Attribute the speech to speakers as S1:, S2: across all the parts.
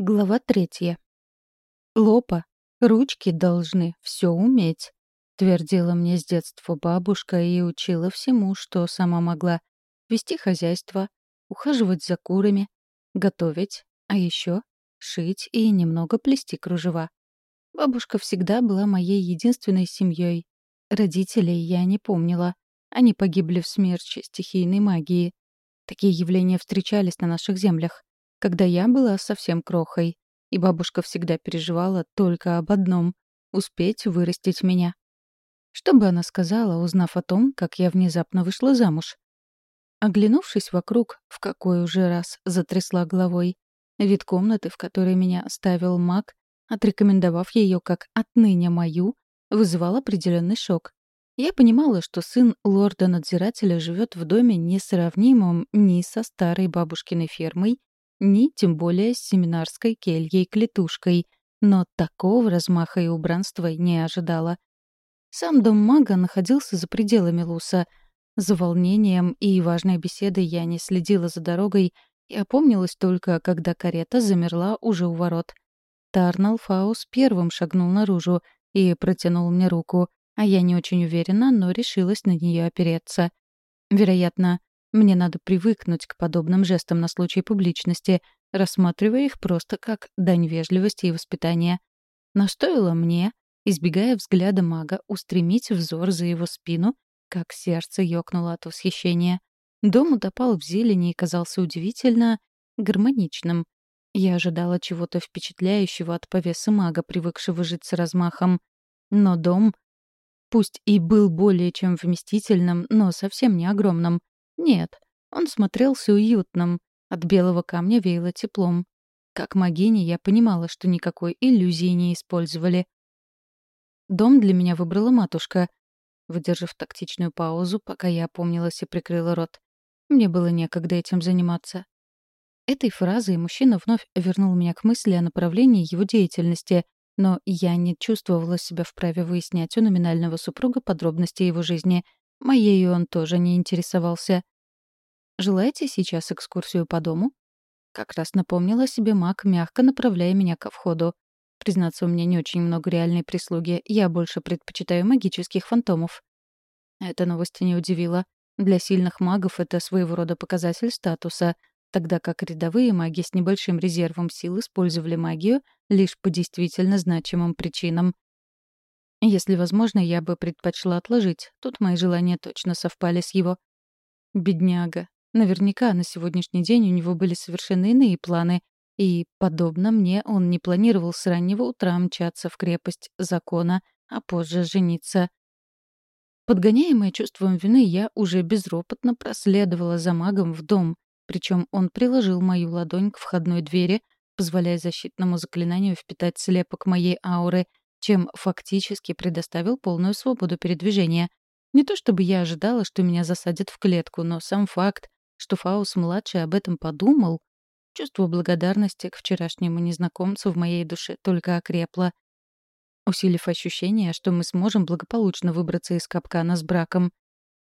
S1: Глава третья. «Лопа, ручки должны все уметь», — твердила мне с детства бабушка и учила всему, что сама могла. Вести хозяйство, ухаживать за курами, готовить, а еще шить и немного плести кружева. Бабушка всегда была моей единственной семьей. Родителей я не помнила. Они погибли в смерче стихийной магии. Такие явления встречались на наших землях когда я была совсем крохой, и бабушка всегда переживала только об одном — успеть вырастить меня. Что бы она сказала, узнав о том, как я внезапно вышла замуж? Оглянувшись вокруг, в какой уже раз затрясла головой, вид комнаты, в которой меня оставил маг, отрекомендовав ее как отныне мою, вызывал определенный шок. Я понимала, что сын лорда-надзирателя живет в доме несравнимом ни со старой бабушкиной фермой, ни тем более с семинарской кельей-клетушкой, но такого размаха и убранства не ожидала. Сам дом мага находился за пределами Луса. За волнением и важной беседой я не следила за дорогой и опомнилась только, когда карета замерла уже у ворот. Тарнал Фаус первым шагнул наружу и протянул мне руку, а я не очень уверена, но решилась на нее опереться. Вероятно, мне надо привыкнуть к подобным жестам на случай публичности, рассматривая их просто как дань вежливости и воспитания. Но стоило мне, избегая взгляда мага, устремить взор за его спину, как сердце ёкнуло от восхищения. Дом утопал в зелени и казался удивительно гармоничным. Я ожидала чего-то впечатляющего от повеса мага, привыкшего жить с размахом. Но дом, пусть и был более чем вместительным, но совсем не огромным, нет, он смотрелся уютным, от белого камня веяло теплом. Как магиня я понимала, что никакой иллюзии не использовали. Дом для меня выбрала матушка, выдержав тактичную паузу, пока я опомнилась и прикрыла рот. Мне было некогда этим заниматься. Этой фразой мужчина вновь вернул меня к мысли о направлении его деятельности, но я не чувствовала себя вправе выяснять у номинального супруга подробности его жизни — Моею он тоже не интересовался. «Желаете сейчас экскурсию по дому?» Как раз напомнила себе маг, мягко направляя меня ко входу. Признаться, у меня не очень много реальной прислуги, я больше предпочитаю магических фантомов. Эта новость не удивила. Для сильных магов это своего рода показатель статуса, тогда как рядовые маги с небольшим резервом сил использовали магию лишь по действительно значимым причинам. Если возможно, я бы предпочла отложить. Тут мои желания точно совпали с его. Бедняга. Наверняка на сегодняшний день у него были совершенно иные планы, и, подобно мне, он не планировал с раннего утра мчаться в крепость закона, а позже жениться. Подгоняемая чувством вины, я уже безропотно проследовала за магом в дом, причем он приложил мою ладонь к входной двери, позволяя защитному заклинанию впитать слепок моей ауры — чем фактически предоставил полную свободу передвижения. Не то чтобы я ожидала, что меня засадят в клетку, но сам факт, что Фаус-младший об этом подумал, чувство благодарности к вчерашнему незнакомцу в моей душе только окрепло, усилив ощущение, что мы сможем благополучно выбраться из капкана с браком.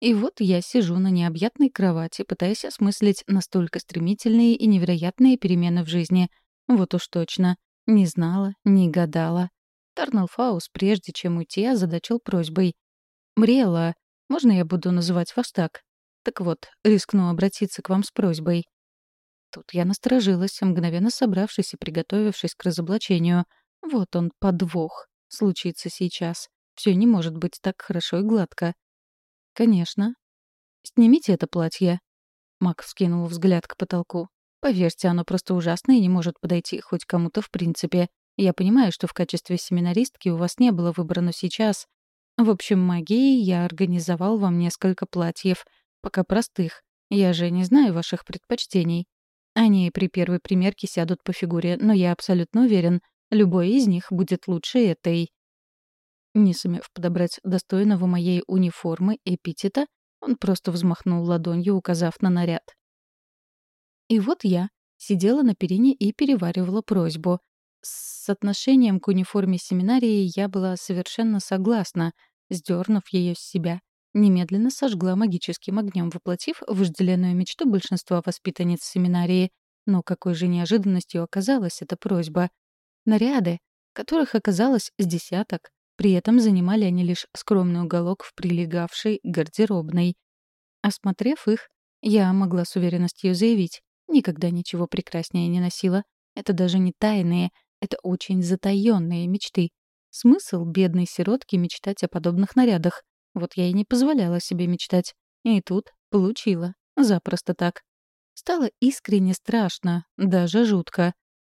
S1: И вот я сижу на необъятной кровати, пытаясь осмыслить настолько стремительные и невероятные перемены в жизни. Вот уж точно. Не знала, не гадала. Тарналфаус, прежде чем уйти, озадачил просьбой. «Мриэла, можно я буду называть вас так? Так вот, рискну обратиться к вам с просьбой». Тут я насторожилась, мгновенно собравшись и приготовившись к разоблачению. Вот он, подвох. Случится сейчас. Все не может быть так хорошо и гладко. «Конечно». «Снимите это платье». Мак вскинул взгляд к потолку. «Поверьте, оно просто ужасно и не может подойти хоть кому-то в принципе. Я понимаю, что в качестве семинаристки у вас не было выбора, но сейчас... В общем, магией я организовал вам несколько платьев, пока простых. Я же не знаю ваших предпочтений. Они при первой примерке сядут по фигуре, но я абсолютно уверен, любой из них будет лучше этой. Не сумев подобрать достойного моей униформы эпитета, он просто взмахнул ладонью, указав на наряд. И вот я сидела на перине и переваривала просьбу — с отношением к униформе семинарии я была совершенно согласна, сдернув ее с себя. Немедленно сожгла магическим огнем, воплотив вожделенную мечту большинства воспитанниц семинарии. Но какой же неожиданностью оказалась эта просьба? Наряды, которых оказалось с десяток, при этом занимали они лишь скромный уголок в прилегавшей гардеробной. Осмотрев их, я могла с уверенностью заявить, никогда ничего прекраснее не носила. Это даже не тайные, это очень затаённые мечты. Смысл бедной сиротки мечтать о подобных нарядах. Вот я и не позволяла себе мечтать. И тут получила. Запросто так. Стало искренне страшно, даже жутко.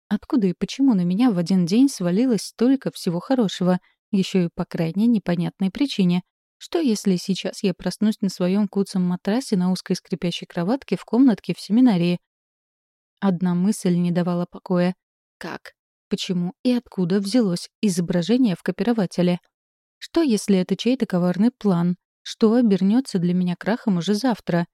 S1: Откуда и почему на меня в один день свалилось столько всего хорошего, еще и по крайне непонятной причине? Что если сейчас я проснусь на своем куцом матрасе на узкой скрипящей кроватке в комнатке в семинарии? Одна мысль не давала покоя. Как? Почему и откуда взялось изображение в копирователе? Что если это чей-то коварный план? Что обернется для меня крахом уже завтра?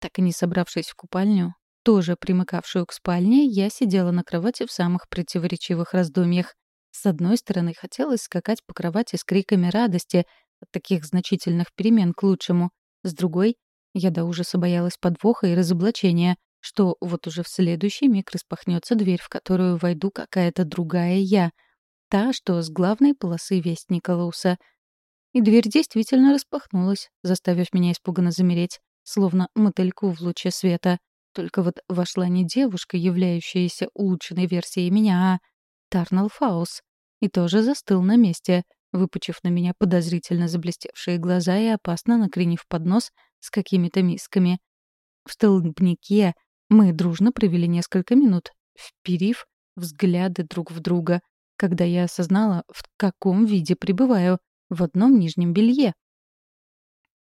S1: Так и не собравшись в купальню, тоже примыкавшую к спальне, я сидела на кровати в самых противоречивых раздумьях. С одной стороны, хотелось скакать по кровати с криками радости от таких значительных перемен к лучшему. С другой, я до ужаса боялась подвоха и разоблачения, что вот уже в следующий миг распахнется дверь, в которую войду какая-то другая я, та, что с главной полосы вестника Лауса. И дверь действительно распахнулась, заставив меня испуганно замереть словно мотыльку в луче света. Только вот вошла не девушка, являющаяся улучшенной версией меня, а Тарнал Фаус. И тоже застыл на месте, выпучив на меня подозрительно заблестевшие глаза и опасно накренив поднос с какими-то мисками. В столбнике мы дружно провели несколько минут, вперив взгляды друг в друга, когда я осознала, в каком виде пребываю, в одном нижнем белье.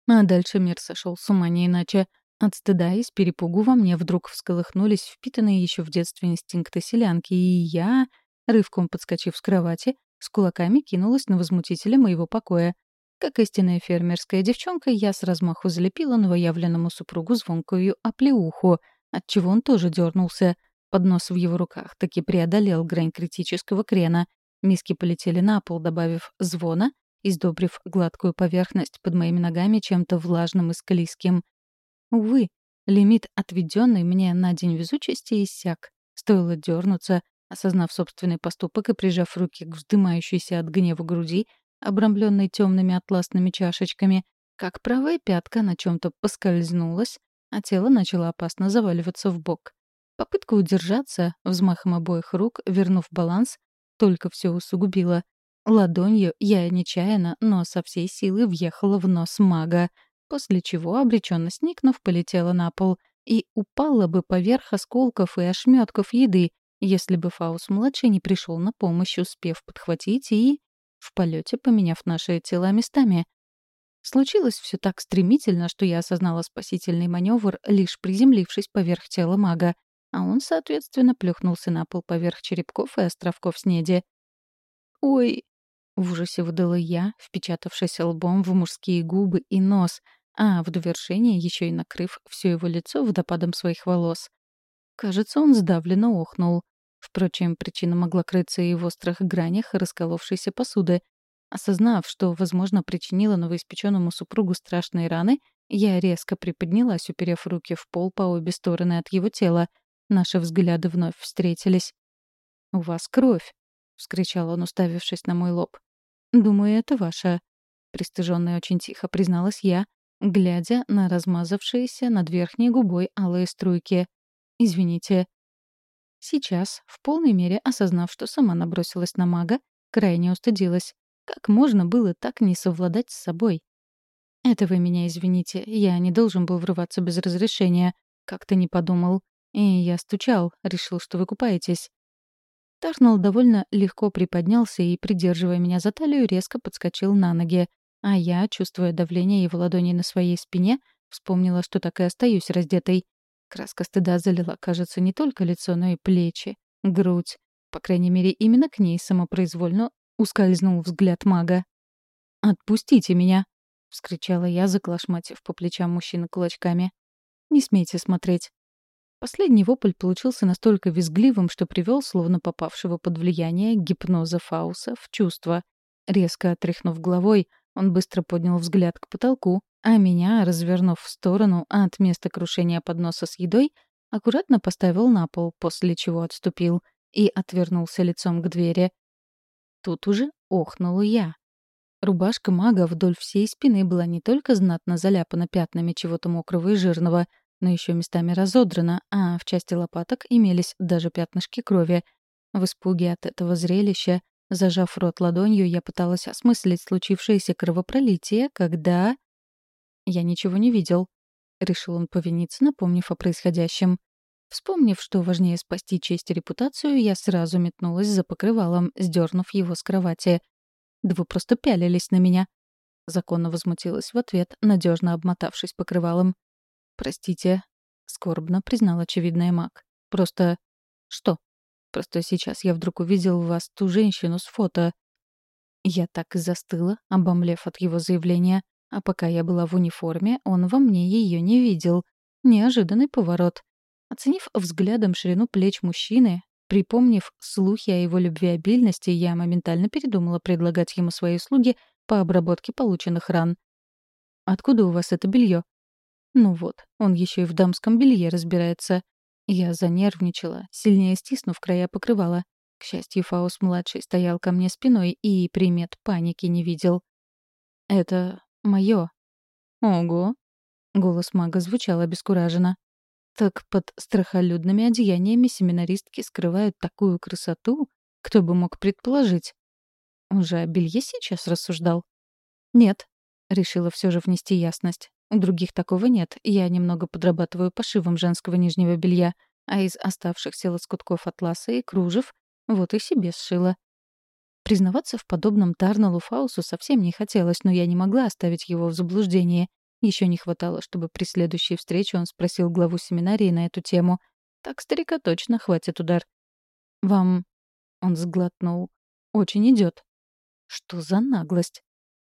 S1: А дальше мир сошел с ума не иначе. От стыда и с перепугу во мне вдруг всколыхнулись впитанные еще в детстве инстинкты селянки, и я, рывком подскочив с кровати, с кулаками кинулась на возмутителя моего покоя. Как истинная фермерская девчонка, я с размаху залепила новоявленному супругу звонкую оплеуху, отчего он тоже дернулся. Поднос в его руках таки преодолел грань критического крена. Миски полетели на пол, добавив звона, издобрив гладкую поверхность под моими ногами чем-то влажным и склизким. Увы, лимит, отведенный мне на день везучести, иссяк. Стоило дернуться, осознав собственный поступок и прижав руки к вздымающейся от гнева груди, обрамленной темными атласными чашечками, как правая пятка на чем-то поскользнулась, а тело начало опасно заваливаться в бок. Попытка удержаться, взмахом обоих рук, вернув баланс, только все усугубила. Ладонью я нечаянно, но со всей силы въехала в нос мага, после чего, обреченно сникнув, полетела на пол и упала бы поверх осколков и ошметков еды, если бы Фаус-младший не пришел на помощь, успев подхватить и, в полете поменяв наши тела местами. Случилось все так стремительно, что я осознала спасительный маневр, лишь приземлившись поверх тела мага, а он, соответственно, плюхнулся на пол поверх черепков и островков снеди. «Ой!» В ужасе выдала я, впечатавшись лбом в мужские губы и нос, а в довершение еще и накрыв все его лицо водопадом своих волос. Кажется, он сдавленно охнул. Впрочем, причина могла крыться и в острых гранях расколовшейся посуды. Осознав, что, возможно, причинила новоиспеченному супругу страшные раны, я резко приподнялась, уперев руки в пол по обе стороны от его тела. Наши взгляды вновь встретились. «У вас кровь!» — вскричал он, уставившись на мой лоб. «Думаю, это ваша», — пристыжённая очень тихо призналась я, глядя на размазавшиеся над верхней губой алые струйки. «Извините». Сейчас, в полной мере осознав, что сама набросилась на мага, крайне устыдилась. Как можно было так не совладать с собой? «Это вы меня извините, я не должен был врываться без разрешения. Как-то не подумал. И я стучал, решил, что вы купаетесь. Тарнелл довольно легко приподнялся и, придерживая меня за талию, резко подскочил на ноги. А я, чувствуя давление его ладони на своей спине, вспомнила, что так и остаюсь раздетой. Краска стыда залила, кажется, не только лицо, но и плечи, грудь. По крайней мере, именно к ней самопроизвольно ускользнул взгляд мага. «Отпустите меня!» — вскричала я, заклашматив по плечам мужчины кулачками. «Не смейте смотреть. Последний вопль получился настолько визгливым, что привел, словно попавшего под влияние гипноза Фауса, в чувство. Резко отряхнув головой, он быстро поднял взгляд к потолку, а меня, развернув в сторону от места крушения подноса с едой, аккуратно поставил на пол, после чего отступил и отвернулся лицом к двери. Тут уже охнула я. Рубашка мага вдоль всей спины была не только знатно заляпана пятнами чего-то мокрого и жирного, но еще местами разодрана, а в части лопаток имелись даже пятнышки крови. В испуге от этого зрелища, зажав рот ладонью, я пыталась осмыслить случившееся кровопролитие, когда... Я ничего не видел. Решил он повиниться, напомнив о происходящем. Вспомнив, что важнее спасти честь и репутацию, я сразу метнулась за покрывалом, сдернув его с кровати. Да вы просто пялились на меня. Законно возмутилась в ответ, надежно обмотавшись покрывалом. «Простите», — скорбно признал очевидная маг. «Просто...» «Что?» «Просто сейчас я вдруг увидел в вас ту женщину с фото». Я так и застыла, обомлев от его заявления. А пока я была в униформе, он во мне ее не видел. Неожиданный поворот. Оценив взглядом ширину плеч мужчины, припомнив слухи о его любвеобильности, я моментально передумала предлагать ему свои услуги по обработке полученных ран. «Откуда у вас это белье? Ну вот, он еще и в дамском белье разбирается. Я занервничала, сильнее стиснув края покрывала. К счастью, Фаус-младший стоял ко мне спиной и примет паники не видел. «Это мое». «Ого!» — голос мага звучал обескураженно. «Так под страхолюдными одеяниями семинаристки скрывают такую красоту? Кто бы мог предположить?» Он же о белье сейчас рассуждал. «Нет», — решила все же внести ясность. У других такого нет. Я немного подрабатываю пошивом женского нижнего белья, а из оставшихся лоскутков атласа и кружев вот и себе сшила. Признаваться в подобном Тарналу Фаусу совсем не хотелось, но я не могла оставить его в заблуждении. Еще не хватало, чтобы при следующей встрече он спросил главу семинарии на эту тему. Так старика точно хватит удар. «Вам...» — он сглотнул. «Очень идет. «Что за наглость?»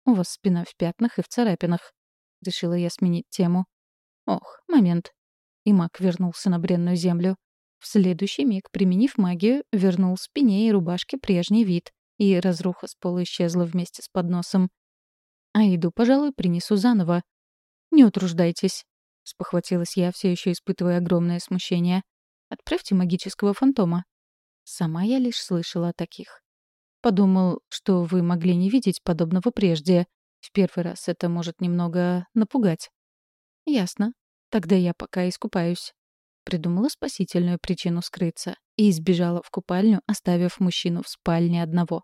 S1: «У вас спина в пятнах и в царапинах. — решила я сменить тему. Ох, момент. И маг вернулся на бренную землю. В следующий миг, применив магию, вернул спине и рубашке прежний вид, и разруха с пола исчезла вместе с подносом. «А еду, пожалуй, принесу заново». «Не утруждайтесь», — спохватилась я, все еще испытывая огромное смущение. «Отправьте магического фантома». Сама я лишь слышала о таких. Подумал, что вы могли не видеть подобного прежде, в первый раз это может немного напугать. Ясно. Тогда я пока искупаюсь. Придумала спасительную причину скрыться и избежала в купальню, оставив мужчину в спальне одного.